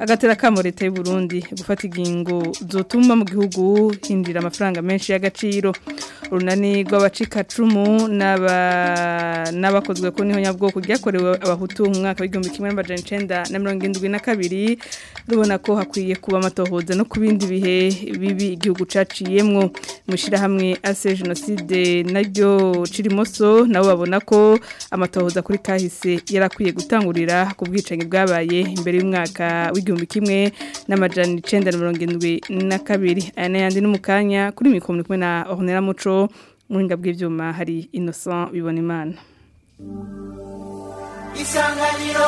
agatera akamo leta y'u burundi gufata ingingo zotuma mu gihugu hindira amafaranga menshi y'agaciro urunani rw'abacikacumu n'abakozwe ko niho nyabwoko ryakorewe abahutu mu mwaka w'igihumbi kimwe n'amajana icyenda na mirongo irindwi na kabiri rubona ko hakwiye kuba amatohoza no ku bindi bihe bibi igihugu caciyemwo mu ishyirahamwe ase jenoside naryo kirimoso nabo babona ko amatohoza kuri kahise yari akwiye gutangurira ku bwicanyi bwabaye imbere y'umwaka w'igihumbi kimwe n'amajana amajana icenda na mirongo indwi na kabiri aya n'ayandi ni kanya kuri mikoro ni kumwe na ornera muco mu buhinga innocent bibona imana isanganiro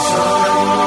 isanganiro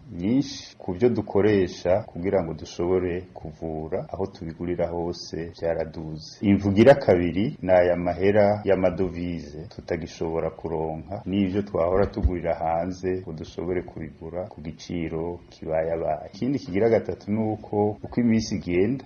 nyinshi ku byo dukoresha kugira ngo dushobore kuvura aho tubigurira hose byaraduze imvugira kabiri ni aya mahera y'amadovize tutagishobora kuronka guhaha n'ibyo twahora tugurira hanze ngo dushobore kubigura ku giciro kibayabaye ikindi kigira gatatu ni uko uko iminsi igenda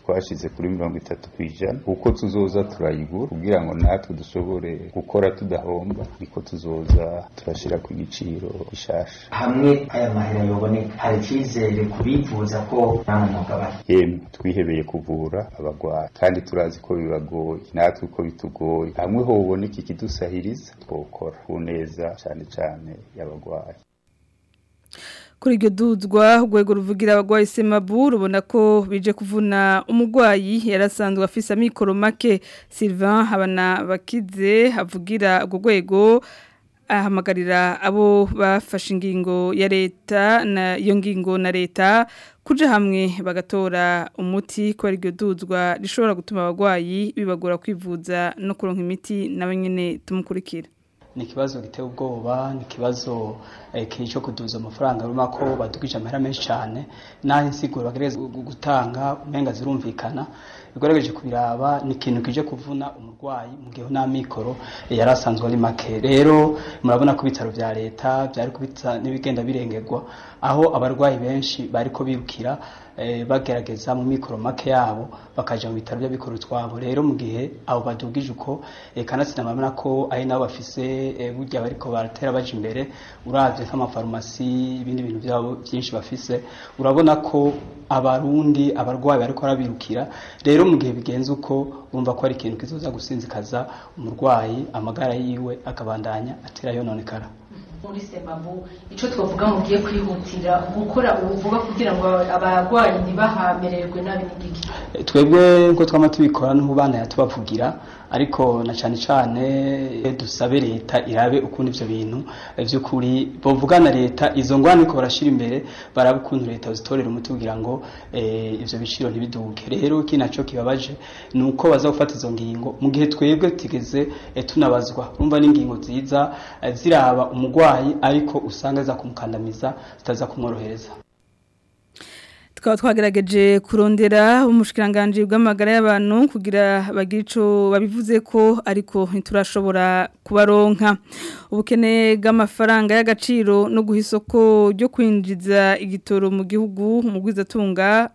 twashize kuri mirongo itatu ku ijana uko tuzoza turayigura kugira ngo natwe dushobore gukora tudahomba niko tuzoza turashyira ku giciro gishasha hamwe aya mahera yoboneka hari icyizere ku ko nta mugabane yemwe twihebeye kuvura abagwayi kandi turazi ko bibagoye natwe uko bitugoye hamwe hoboneka ikidusahiriza twokora ku neza cyane cyane y'abagwayi kuri iryo dudwa urwego ruvugira abagwayi semabu rubona ko bije kuvuna umugwayi yarasanzwe afise amikoro make Sylvain habana bakize havugira urwo rwego ahamagarira abo bafashe ingingo ya leta na iyo ngingo na leta kuja hamwe bagatora umuti ko iryo dudwa rishobora gutuma abagwayi bibagora kwivuza no kuronka imiti nabo nyene tumukurikira ni ikibazo giteye ubwoba ni ikibazo Eh, cyo kuduza amafaranga urabona ko badugije amahera menshi cyane n'aho insiguro bagerageza gutanga umenga zirumvikana bigerageje kubiraba ni ikintu kije kuvuna umurwayi mu gihe nta mikoro eh, yari asanzwe ari make rero murabona ko ibitaro bya leta byari kubitsa n'ibigenda birengerwa aho abarwayi benshi bari ko birukira eh, bagerageza mu mikoro make yabo bakajya mu bitaro by'abikorera utwabo rero mu gihe abo badugije uko kanasina murabona ko ari nabo bafise burya bariko baratera baje imbere uravye baje nk'amafarumasi ibindi bintu byabo byinshi bafise urabona ko abarundi abarwayi bariko barabirukira rero mu gihe bigenze uko bumva ko ari ikintu kizoza gusinzikaza umurwayi amagara yiwe akabandanya atera yononekara muri sebabu icyo twavuga mugiye kwihutira gukora ubuvuga kugira ngo abarwayi ntibahamererwe nabi n'igiki twebwe nko twama tubikora n'ububana yatubavugira ariko na cyane cyane dusabe leta irabe ukundi ibyo bintu by'ukuri bavuga na leta izo ngwani ko barashyira imbere baraba ukuntu leta zitorera umuti kugira ngo eh, ibyo biciro ntibiduke rero iki nacyo kibabaje ni uko baza gufata izo ngingo mu gihe twebwe tugeze eh, tunabazwa urumva n'ingingo nziza eh, ziraba umurwayi umurwayi ariko usanga aza kumukandamiza zitaza kumworohereza tukaba twagerageje kurondera umushikiranganji bw'amagara y'abantu kugira bagire ico babivuze ko ariko ntiturashobora kubaronka ubukene bw'amafaranga y'agaciro no guha isoko ryo kwinjiza igitoro mu gihugu mu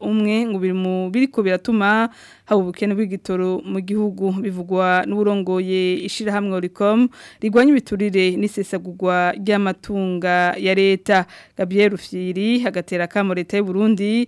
umwe ngo biri mu biriko biratuma haba ubukene bw'igitoro mu gihugu bivugwa n'uburongoye ishyirahamwe orikomu rigwanya ibiturire n'isesagurwa ry'amatunga ya leta gabriel rufyiri agatera akamo leta y’u Burundi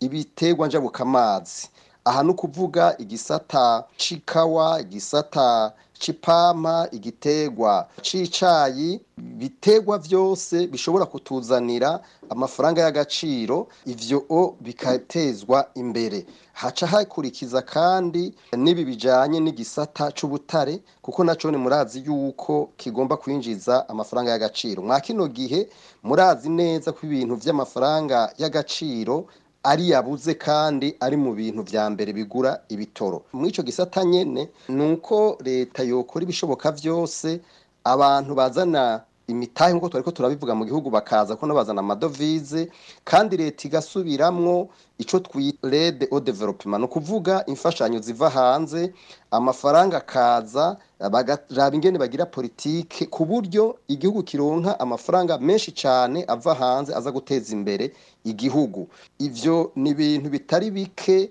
ibiterwa amazi. aha ni ukuvuga igisata cy'ikawa igisata c'ipampa igitegwa c'icayi biterwa vyose bishobora kutuzanira amafaranga y'agaciro ivyo o bikatezwa imbere haca hakurikiza kandi n'ibi bijanye n'igisata c'ubutare kuko naco ni murazi yuko kigomba kwinjiza amafaranga y'agaciro mwa kino gihe murazi neza ko ibintu vy'amafaranga y'agaciro ari yabuze kandi ari mu bintu bya mbere bigura ibitoro muri icyo gisata nyine ni uko leta yokora ibishoboka byose abantu bazana imitahe nk'uko twari ko turabivuga mu gihugu bakaza ko nabazana amadovize kandi leta igasubiramwo icyo twirede o developima ni ukuvuga imfashanyo ziva hanze amafaranga akaza bagaraba ingene bagira politiki ku buryo igihugu kironka amafaranga menshi cyane ava hanze aza guteza imbere igihugu ibyo ni ibintu bitari bike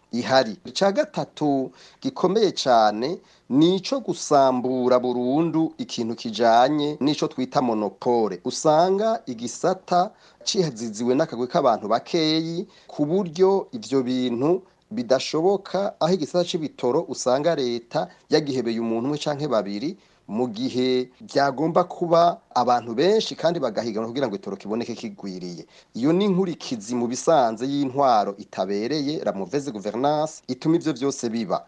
ihari icya gatatu gikomeye cyane ni icyo gusambura burundu ikintu kijyanye n'icyo twita monopole usanga igisata kiziziwe n'akagwi k'abantu bakeyi ku buryo ibyo bintu bidashoboka aho igisata cy'ibitoro usanga leta yagihebeye umuntu umwe cyangwa babiri mu gihe byagomba kuba abantu benshi kandi bagahiganwa kugira ngo itoro kiboneke kigwiriye iyo ni inkurikizi mu bisanze y'intwaro itabereye la mauvaise gouvernance ituma ibyo byose biba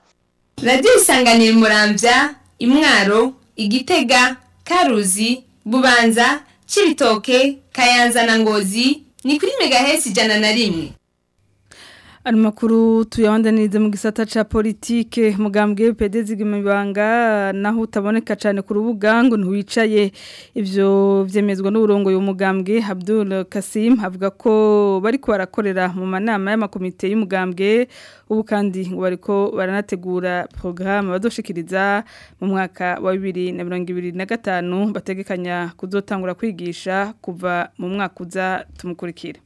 radiyo isanganiye murambya imwaro igitega karuzi bubanza cibitoke kayanza na ngozi ni kuri megahesi ijana na rimwe ari makuru tuyabandaniriza mu gisata cya politike mugambwe w'ipedezi ibanga naho utaboneka cyane ku rubuga ngo ntiwicaye ibyo byemezwa n'uburongo y'umugambwe Abdul Kasim avuga ko bari barakorera mu manama y'amakomite y'umugambwe ubu kandi ngo bari ko baranategura porogaramu badushikiriza mu mwaka wa bibiri na mirongo ibiri na gatanu bategekanya kuzotangura kwigisha kuva mu mwaka uza tumukurikira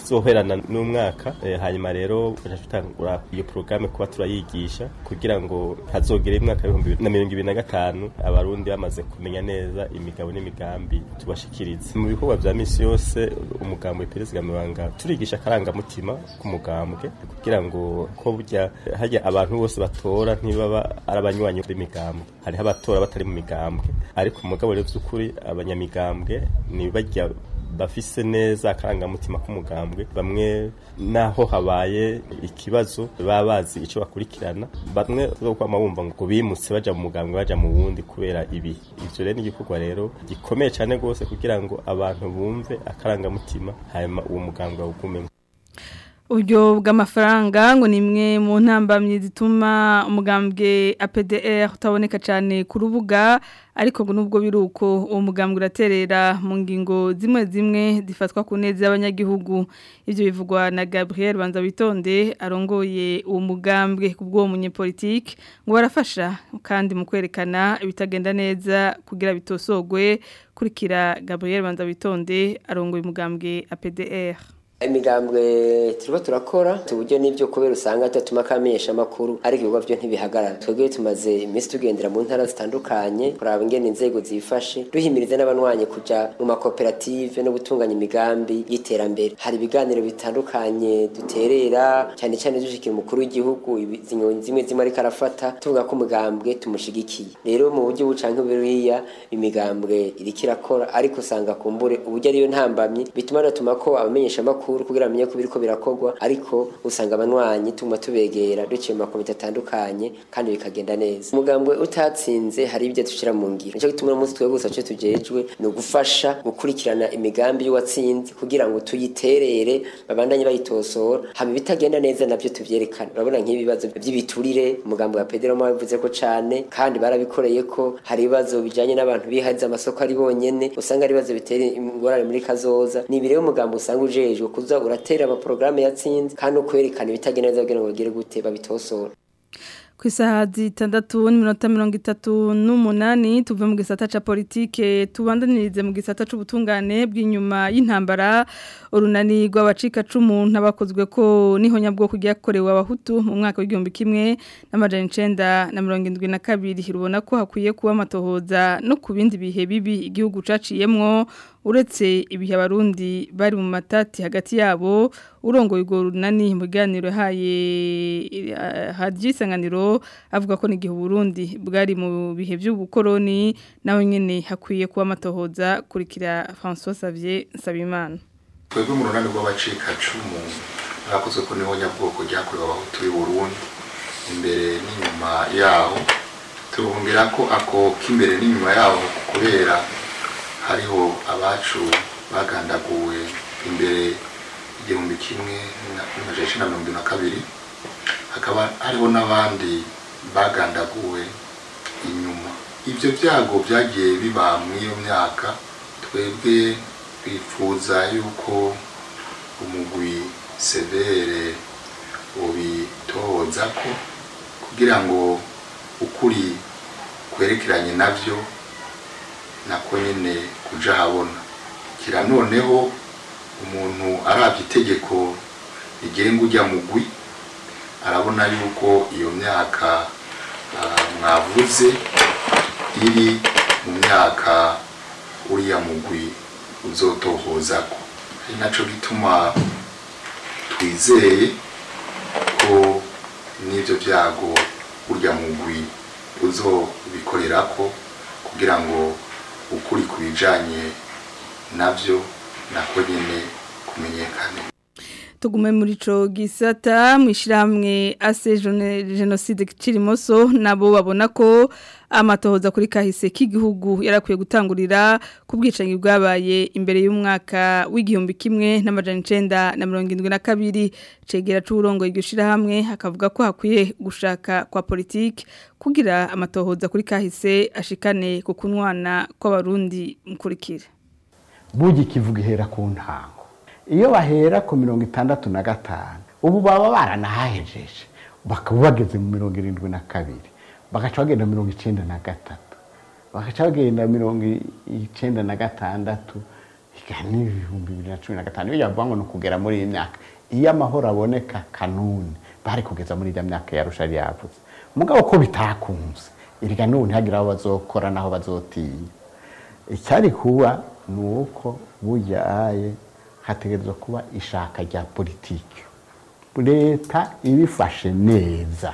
kizoherana n'umwaka hanyuma rero tutangura iyo porogaramu kuba turayigisha kugira ngo hazogera imyaka w'ibihumbi na mirongo ibiri na gatanu abarundi bamaze kumenya neza imigabo n'imigambi tubashikiriza mu bikorwa bya misi yose umugambo iperezida mibanga turigisha akarangamutima k'umugambwe kugira ngo ko burya hajya abantu bose batora ntibaba ari abanywanyi b'imigambwe hariho abatora batari mu migambwe ariko umugabo rero by’ukuri abanyamigambwe ni barya bafise neza akarangamutima k'umugambwe bamwe naho habaye ikibazo baba bazi icyo bakurikirana bamwe kwama bumva ngo bimutse bajya mu mugambwe bajya mu wundi kubera ibi ivyo rero n'igikorwa rero gikomeye cyane rwose kugira ngo abantu bumve akarangamutima hanyuma uwo mugambwe awugumemo uburyo bw'amafaranga ngo ni imwe mu ntambamyi zituma umugambwe APDR utaboneka cyane ku rubuga ariko ngo nubwo biruko uwo mugambwe uraterera mu ngingo zimwe zimwe zifatwa ku neza y'abanyagihugu ibyo bivugwa na Gabriel Banza Witonde arongoye uwo mugambwe ku bw'uwo munyepolitike ngo barafasha kandi mu kwerekana ibitagenda neza kugira bitosogwe kurikira Gabriel Banza Witonde arongoye umugambwe APDR imigambwe turimo turakora tuburyo n'ibyo kubera usanga tudatuma kamenyesha amakuru ariko ibikorwa byo ntibihagarara twebwe tumaze iminsi tugendera mu ntara zitandukanye kuraba ingene inzego zifashe duhimiriza n'abanywanyi kujya mu makoperative no gutunganya imigambi y'iterambere hari ibiganiro bitandukanye duterera cyane cyane dushikira umukuru w'igihugu zimwe zimwe ariko arafata tuvuga ko umugambwe tumushigikiye rero mu buryo bucanka buriya imigambwe irikirakora ariko usanga kumbure uburyo ariyo ntambamyi bituma datuma ko abamenyesha amakuru amakuru kugira amenye ko biriko birakorwa ariko usanga abanywanyi tuma tubegera duciye mu makomite atandukanye kandi bikagenda neza umugambwe utatsinze hari ibyo dushira mu ngiro nico gituma umunsi twe gusa cyo tujejwe no gufasha gukurikirana imigambi y'uwatsinze kugira ngo tuyiterere babandanye bayitosora hama bitagenda neza nabyo tuvyerekana urabona nk'ibibazo by'ibiturire umugambwe wa Pedro Mama bivuze ko cyane kandi barabikoreye ko hari ibibazo bijanye n'abantu bihariza amasoko ari bonyine usanga ari ibibazo bitera ingorane muri kazoza ni bire umugambwe usanga ujejwe kuza uratera amaporogaramu yatsinze kandi ukwerekana ibitagenda neza kugira ngo bagire gute babitosora ku isaha zitandatu n'iminota mirongo itatu n'umunani tuve mu gisata cya politike tubandanirize mu gisata cy'ubutungane bw'inyuma y'intambara urunani rw'abacikacumu n'abakozwe ko niho nyabwoko ryakorewe abahutu mu mwaka w'igihumbi kimwe n'amajana icyenda na mirongo irindwi na kabiri rubona ko hakwiye kuba amatohoza no ku bindi bihe bibi igihugu caciyemwo uretse ibihe abarundi bari mu matati hagati yabo urongoye urwo runani mu biganiro yahaye avuga ko ni n'igihe Burundi bwari mu bihe by’ubukoloni nawe nyine hakwiye kuba amatohoza kurikira francois Xavier nsabimana twebwe mu runani rw'abacikacumu bwakozwe ku niho nyabwoko ryakorewe abahutu y'uburundi imbere n'inyuma yaho tubumbwira ko ako k'imbere n'inyuma yaho kubera hariho abacu bagandaguwe imbere igihumbi kimwe n'amajana na mirongo na kabiri hakaba hariho n'abandi bagandaguwe inyuma ibyo byago byagiye biba mu iyo myaka twebwe twifuza yuko umugwi severe ubitohoza ko kugira ngo ukuri kwerekeranye nabyo nako nyine kujya ahabona kira noneho umuntu arabye itegeko rigenga ujya mugwi gwi arabona yuko iyo myaka ah, mwavuze iri mu myaka uriya mugwi uzotohoza ko ari nacyo gituma twizeye ko n'ibyo byago urya mugwi uzobikorera ko kugira ngo ukuri ku bijyanye nabyo nako nyine kumenyekana tugume muri ico gisata mwishyiramwe ase jenoside kirimoso nabo babona ko amatohoza kuri kahise k'igihugu yarakwiye gutangurira ku bwabaye imbere y'umwaka w'igihumbi kimwe n'amajana icenda na mirongo irindwi na kabiri cegera c'uburongoye iryo shirahamwe hakavuga ko hakwiye gushaka kwa politiki kugira amatohoza kuri kahise ashikane ku kunwana kw'abarundi mukurikira bugi kivuga ihera ku ntango iyo bahera ku mirongo itandatu na gatanu ubu baba baranahahejeje bakaba bageze mu mirongo irindwi na kabiri bagaca bagenda mirongo icyenda na gatatu bagaca bagenda mirongo icyenda na gatandatu n'ibihumbi bibiri na cumi na gatanu biyavuga ngo ni ukugera muri iyi myaka iyo amahoro aboneka kanuni bari kugeza muri iriya myaka yarusha yavuze mugabo ko bitakunze irya none hagira aho bazokora n'aho bazotinya icyari kuba ni uko buyaye hategerezwa kuba ishaka rya politiki leta ibifashe neza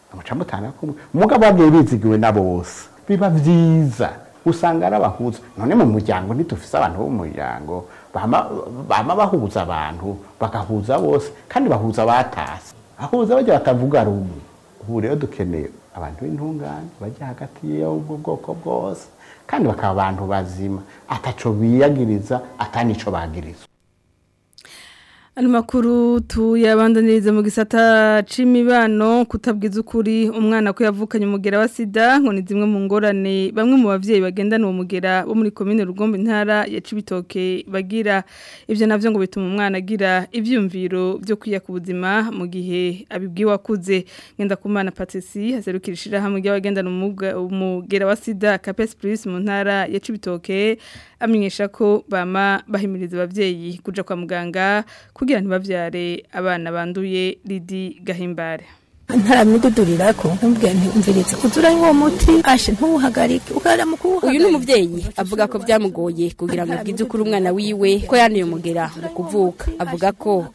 amacambo atandatu umugabo wagiye bizigiwe nabo bose biba byiza usanga ari abahuza none mu muryango ntitufise abantu bo mu muryango bama bahuza abantu bagahuza bose kandi bahuza batase ahuza bajya batavuga rumwe ubu rero dukeneye abantu b'intungane bajya hagati y'ubwo bwoko bwose kandi bakaba abantu bazima ataco biyagiriza atanico bagiriza Ano makuru tuyabandaniriza mu gisata c'imibano kutabwiza ukuri umwana ko yavukanye umugera wa sida ngo ni zimwe mu ngorane bamwe mu bavyeyi bagendana uwo mugera bo muri commune Rugombe ntara ya Cibitoke bagira ivyo navyo ngo bituma umwana agira ivyumviro byo kuya ku buzima mu gihe abibwiwa kuze ngenda kumana Patrici hazerukirishira hamwe y'abagendana umugera wa sida Capes Plus mu ya Cibitoke amenyesha ko bama bahimiriza abavyeyi kuja kwa muganga ku kugira ntibabyare abana banduye ridi gahimbare ntaramwidudurira ko ntubwira ntibirenze uzuranye uwo muti ashe ntuwuhagarike ukaramu kuwuhagarika uyu ni umubyeyi avuga ko byamugoye kugira ngo abwize ukuri umwana wiwe ko yanduye umugera mu kuvuka avuga ko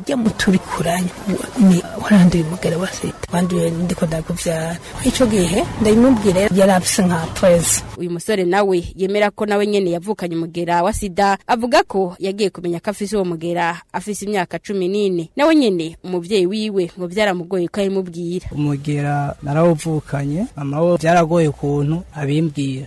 ujya muturikuranye ni waranduye umugore wase wanduye ndiko ndakubyara icyo gihe ndabimubwira yarabise nka prezi uyu musore nawe yemera ko nawe nyene yavuga wegukanye umugera wa sida avuga ko yagiye kumenya ko afise uwo mugera afise imyaka cumi n'ine nawe nyene umuvyeyi wiwe ngo byaramugoye ko abimubwira umugera narawuvukanye mama wo byaragoye ukuntu abimbwira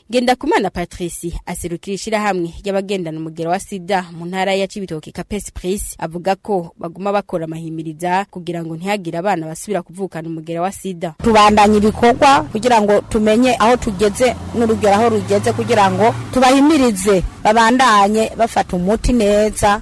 genda ku mwana patrice aserukira ishyirahamwe ry'abagendana umugero wa sida mu ntara ya cibitoki kapesi purisi avuga ko baguma bakora amahimiriza kugira ngo ntihagire abana basubira kuvukana umugero wa sida tubandanyiriza ibikorwa kugira ngo tumenye aho tugeze n'urugero aho rugeze kugira ngo tubahimirize babandanye bafata umuti neza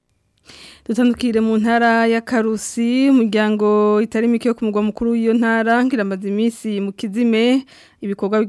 dutandukire mu ntara ya karusi umuryango itari mike yo ku mugwa mukuru w'iyo ntara nkiramaze iminsi mu kizime ibikorwa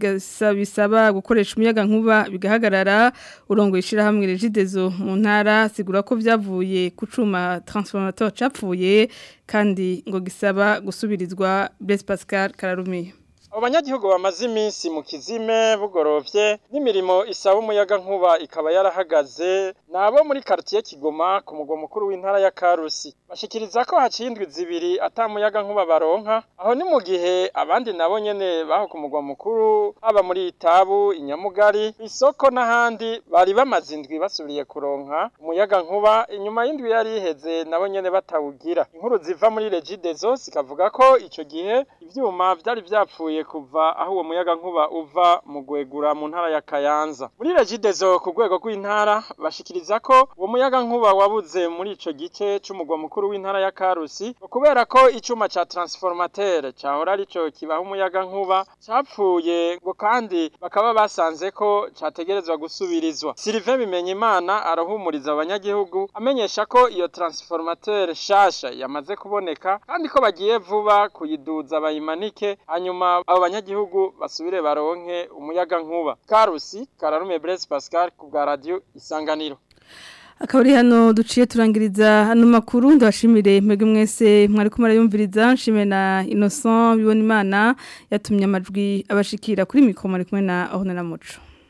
bisaba gukoresha umuyaga nkuba bigahagarara urongoye ishyirahamwe regidezo mu ntara sigura ko byavuye ku cuma taransifomato capfuye kandi ngo gisaba gusubirizwa buresi pascal kararumiye Abanyagihugu bamaze iminsi mu kizime bugorovye n'imirimo isaba umuyaga nkuba ikaba yarahagaze nabo muri quartier Kigoma ku mugwa mukuru w'intara ya Karusi bashikiriza ko haciye indwi zibiri ata muyaga nkuba baronka aho ni mu gihe abandi nabo nyene baho ku mugwa mukuru haba muri Itabu inyamugari isoko n'ahandi bari bamaze indwi basubiriye kuronka umuyaga nkuba inyuma y'indwi yari iheze nabo nyene batawugira inkuru ziva muri Regideso zikavuga ko icyo gihe ibyuma byari byapfuye yatangiye kuva aho uwo muyaga nkuba uva mu gwegura mu ntara ya Kayanza muri regidezo ku rwego rw'intara bashikiriza ko uwo muyaga nkuba wabuze muri ico gice c'umugwa mukuru w'intara ya Karusi kubera ko icuma ca transformateur cahora arico kibaho umuyaga nkuba capfuye ngo kandi bakaba basanze ko categerezwa gusubirizwa Sylvain Bimenyimana arahumuriza abanyagihugu amenyesha ko iyo transformateur shasha yamaze kuboneka kandi ko bagiye vuba kuyiduza bayimanike hanyuma abo banyagihugu basubire baronke umuyaga nkuba karusi kararume Blaise Pascal ku bwa radio isanganiro akaba hano duciye turangiriza hano makuru ndabashimire mwebwe mwese mwari kumarayumviriza nshime na innocent bibona imana yatumye amajwi abashikira kuri mikoro kumwe na aho na muco